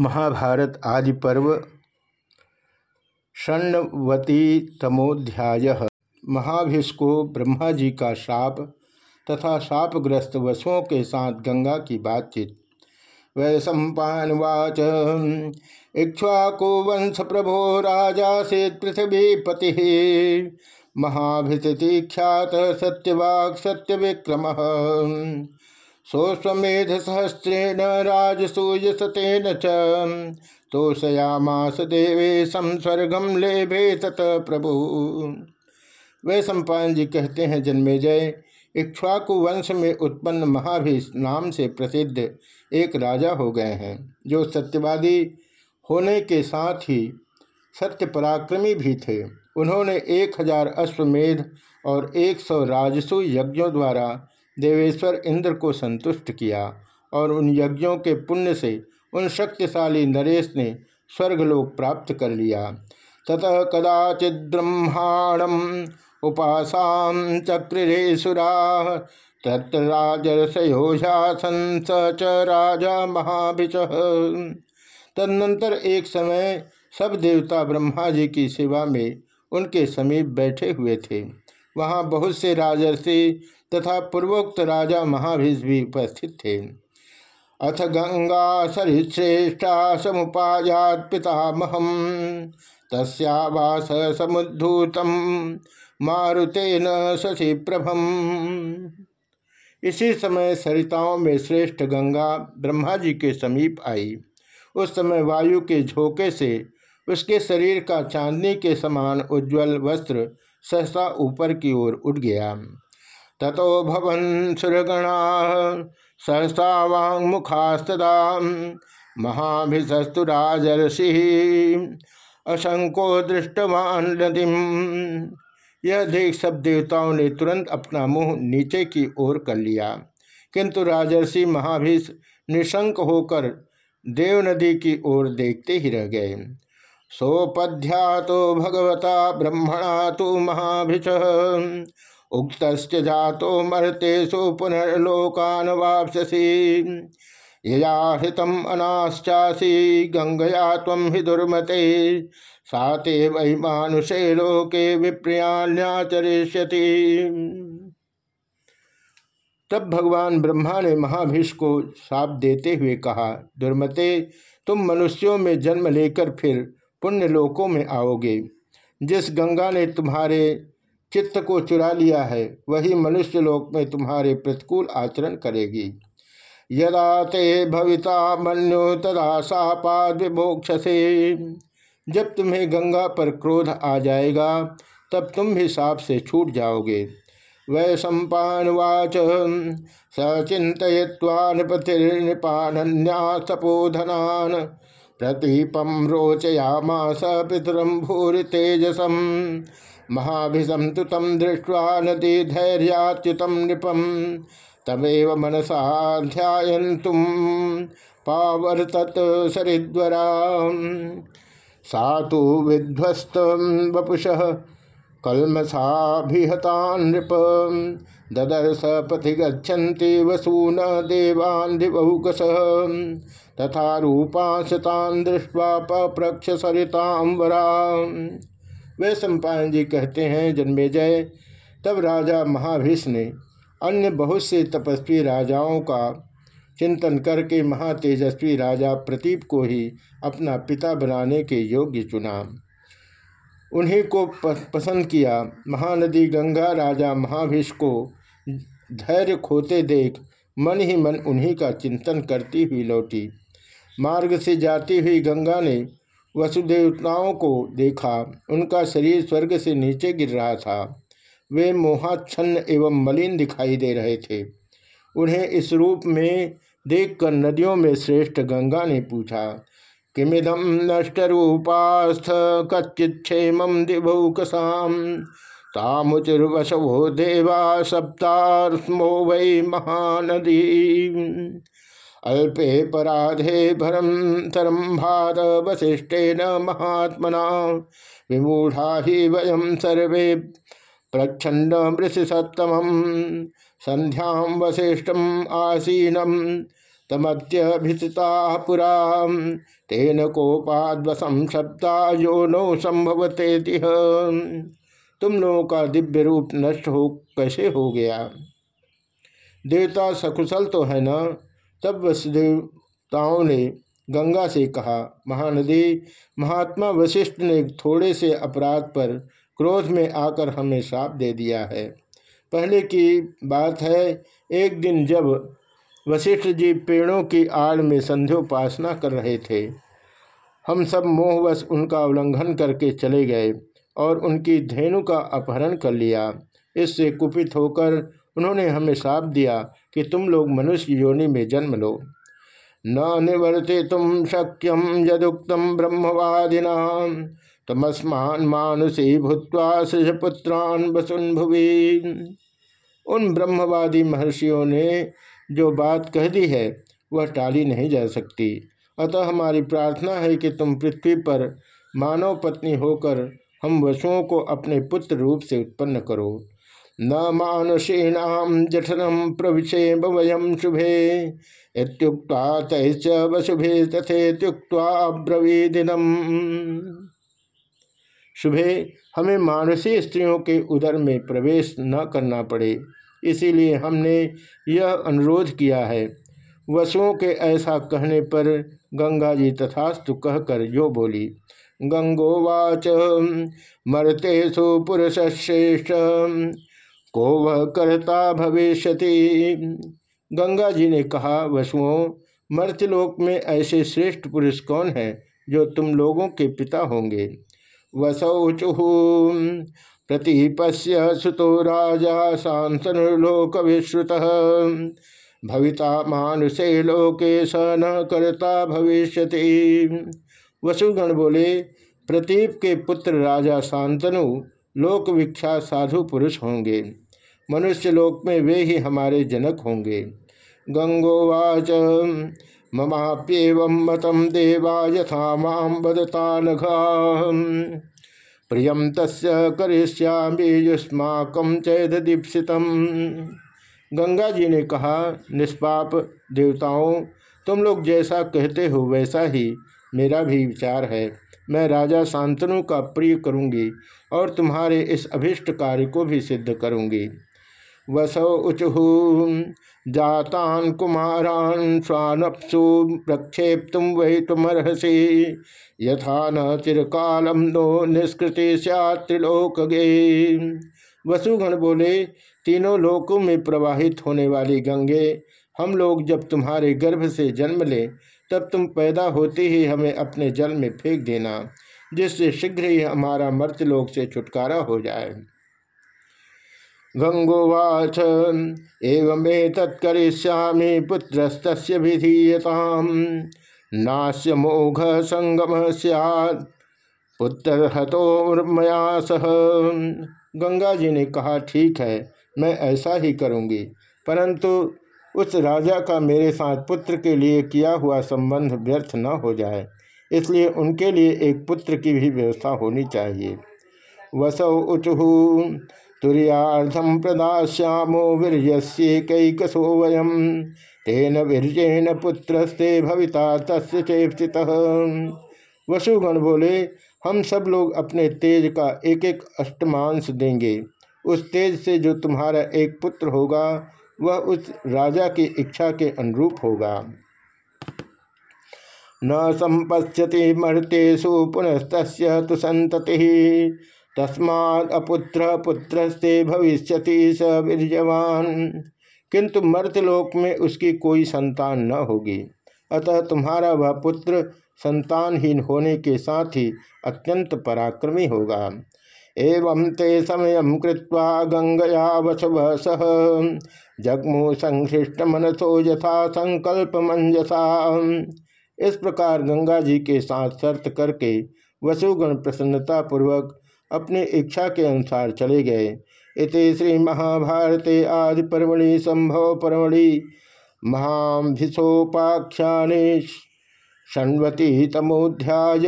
महाभारत आदि पर्व षण्वती तमोध्याय महाभिष ब्रह्मा जी का शाप तथा शापग्रस्त वसुओं के साथ गंगा की बातचीत। वै सम्पावाच इक्ष्वाकु वंश प्रभो, राजा से पृथ्वी पति। महाभिषति ख्यात सत्यवाग सत्य विक्रम सोस्वेध सहस्रेण राजसूय सतेन तोषयामास देवे संसर्गम लेभे तत प्रभु। वे सम्पायन जी कहते हैं, जन्मे जय। इक्ष्वाकु वंश में उत्पन्न महाभीष नाम से प्रसिद्ध एक राजा हो गए हैं, जो सत्यवादी होने के साथ ही सत्य पराक्रमी भी थे। उन्होंने एक हज़ार अश्वमेध और एक सौ राजसु यज्ञों द्वारा देवेश्वर इंद्र को संतुष्ट किया और उन यज्ञों के पुण्य से उन शक्तिशाली नरेश ने स्वर्गलोक प्राप्त कर लिया। ततः कदाचित ब्रह्मांडम उपासा चक्रे सुरा तत्र राजरसयोजासन स च राजा महाभिच तदनंतर एक समय सब देवता ब्रह्मा जी की सेवा में उनके समीप बैठे हुए थे। वहाँ बहुत से राजर्षि तथा पूर्वोक्त राजा महाभीष भी उपस्थित थे। अथ गंगा सरित सरिश्रेष्ठा समुपायात पितामहम। तस्वास समुद्धूतम मारुतेन शशि प्रभम। इसी समय सरिताओं में श्रेष्ठ गंगा ब्रह्मा जी के समीप आई। उस समय वायु के झोंके से उसके शरीर का चांदनी के समान उज्जवल वस्त्र सहसा ऊपर की ओर उठ गया। ततो भवन सुरगणा सहसा वांग मुखास्तदा महाभिस्तु राजर्षि। असंको दृष्टवान नदीम। यह देख सब देवताओं ने तुरंत अपना मुँह नीचे की ओर कर लिया, किंतु राजर्षि महाभिष निशंक होकर देव नदी की ओर देखते ही रह गए। सोपध्या तो भगवता ब्रह्मणा तो महाभिष। उक्त जातो मर्तेषु पुनर्लोकान वापसी यया हृतम अनाश्चासी गंगया तम हि दुर्मते। साते वही मानुषे लोके विप्रियान्याचरिष्यति तब भगवान ब्रह्मा ने महाभीष को साप देते हुए कहा, दुर्मते, तुम मनुष्यों में जन्म लेकर फिर पुण्य लोकों में आओगे। जिस गंगा ने तुम्हारे चित्त को चुरा लिया है, वही मनुष्य लोक में तुम्हारे प्रतिकूल आचरण करेगी। यदा ते भविता मनु तदा सापाद विमोक्षसे। जब तुम्हें गंगा पर क्रोध आ जाएगा, तब तुम भी साप से छूट जाओगे। वै सम्पावाच सचितय्वान तपोधनान प्रतीपम रोचयामा स पितरम भूरि तेजसम महाभिषम तो तम दृष्टवा नदी धैर्याच्युतम नृपम तमेव मनसा ध्यान तुम पावर्तत सरिद्वरा। सा तो विध्वस्त वपुष कलमसाभिहता नृप, ददर्श पथि गच्छन्ति वसून देवान् तथा रूपांशतान् दृष्ट्वा पप्रक्ष वे सम्पायन जी कहते हैं, जन्मे जय। तब राजा महाभीष ने अन्य बहुत से तपस्वी राजाओं का चिंतन करके महातेजस्वी राजा प्रतीप को ही अपना पिता बनाने के योग्य चुना। उन्हीं को पसंद किया। महानदी गंगा राजा महाभीष को धैर्य खोते देख मन ही मन उन्हीं का चिंतन करती हुई लौटी। मार्ग से जाती हुई गंगा ने वसुदेवताओं को देखा, उनका शरीर स्वर्ग से नीचे गिर रहा था। वे मोहाच्छन्न एवं मलिन दिखाई दे रहे थे। उन्हें इस रूप में देखकर नदियों में श्रेष्ठ गंगा ने पूछा किमिदम नष्ट रूपास्थ कच्चिक्षेम दिभौकसाम तामुचुर्वशवो देवा सप्तास्मो वै महानदी अल्पे पराधे भरम तरम भार वशिष्ठेन महात्मना। विमूढ़ा ही वयम सर्वे प्रच्छन्न मृषि सत्तम। संध्या वशिष्ठम आसीनम तमत्यभिता पुरा। तेन कोपाद्वसम शब्दा यो नो संभवते तुम लोगों का दिव्य रूप नष्ट हो, कैसे हो गया? देवता सकुशल तो है ना? तब वसुदेवताओं ने गंगा से कहा, महानदी, महात्मा वशिष्ठ ने थोड़े से अपराध पर क्रोध में आकर हमें श्राप दे दिया है। पहले की बात है, एक दिन जब वशिष्ठ जी पेड़ों की आड़ में संध्योपासना कर रहे थे, हम सब मोहवश उनका उल्लंघन करके चले गए और उनकी धेनु का अपहरण कर लिया। इससे कुपित होकर उन्होंने हमें साप दिया कि तुम लोग मनुष्य योनि में जन्म लो। न निवर्ति तुम शक्यम यदुक्तम ब्रह्मवादिना। तमस्मान मानुषी भूतवा सृजपुत्रान बसुन भुवि उन ब्रह्मवादी महर्षियों ने जो बात कह दी है, वह टाली नहीं जा सकती। अतः हमारी प्रार्थना है कि तुम पृथ्वी पर मानव पत्नी होकर हम वसुओं को अपने पुत्र रूप से उत्पन्न करो। न मानुषीणाम जठनम प्रविशे वयम शुभे। तैश्च वशुभे तथेत्युक्ता ब्रवीदिनम शुभे, हमें मानसी स्त्रियों के उदर में प्रवेश न करना पड़े, इसीलिए हमने यह अनुरोध किया है। वसुओं के ऐसा कहने पर गंगा जी तथास्तु कहकर यो बोली, गंगोवाच, मरतेषु पुरुष श्रेष्ठ को वह करता भविष्य गंगा जी ने कहा, वसुओं, मर्त्यलोक में ऐसे श्रेष्ठ पुरुष कौन है जो तुम लोगों के पिता होंगे? वसौचु प्रतिपस्य सुतो राजा शांतनुलोक विश्रुत। भविता मानुषे लोके स न करता भविष्य वसुगण बोले, प्रतीप के पुत्र राजा शांतनु लोक विख्यात साधु पुरुष होंगे। मनुष्य लोक में वे ही हमारे जनक होंगे। गंगोवाच, ममाप्यव मतम देवा यथा माम बदता नघा। प्रियम तस् करिष्यामि दीप्सितम। गंगा जी ने कहा, निष्पाप देवताओं, तुम लोग जैसा कहते हो वैसा ही मेरा भी विचार है। मैं राजा शांतनु का प्रिय करूँगी और तुम्हारे इस अभिष्ट कार्य को भी सिद्ध करूँगी। वसौ उचु जातान कुमारान स्वानपसु प्रक्षेप्तुम वही तुमर्हसी यथा न चिरकालम नो निष्कृति त्रिलोक गे वसुगण बोले, तीनों लोकों में प्रवाहित होने वाली गंगे, हम लोग जब तुम्हारे गर्भ से जन्म लें, तब तुम पैदा होते ही हमें अपने जल में फेंक देना, जिससे शीघ्र ही हमारा मर्त्यलोक से छुटकारा हो जाए। गंगोवाच एवमे तत्करिष्यामि पुत्रस्त विधीयता नाश्य मोघ संगम सैत् पुत्र सह। गंगा जी ने कहा, ठीक है, मैं ऐसा ही करूँगी। परंतु उस राजा का मेरे साथ पुत्र के लिए किया हुआ संबंध व्यर्थ न हो जाए। इसलिए उनके लिए एक पुत्र की भी व्यवस्था होनी चाहिए। वसौ उचु तुरीयार्धम प्रदाश्यामो वीर्यस्यकैकसो वयम तेन वीर्येण पुत्रस्ते भविता तस्य वसुगण बोले, हम सब लोग अपने तेज का एक एक अष्टमांश देंगे। उस तेज से जो तुम्हारा एक पुत्र होगा, वह उस राजा की इच्छा के अनुरूप होगा। न संपश्यति मर्तेषु पुनस्त तो संतति। तस्मापुत्र पुत्रस्ते भविष्यति स वीरजवान किंतु मर्तलोक में उसकी कोई संतान न होगी। अतः तुम्हारा वह पुत्र संतानहीन होने के साथ ही अत्यंत पराक्रमी होगा। एवं ते समय कृत्वा गंगया वसव सह जगमु संश्लिष्ट मनसो यथा संकल्प मंजसा। इस प्रकार गंगा जी के साथ शर्त करके वसुगण प्रसन्नता पूर्वक अपनी इच्छा के अनुसार चले गए। इति श्री महाभारते आदि पर्वणि संभव पर्वणि महाभिषोपाख्याने षण्वती तमोध्याय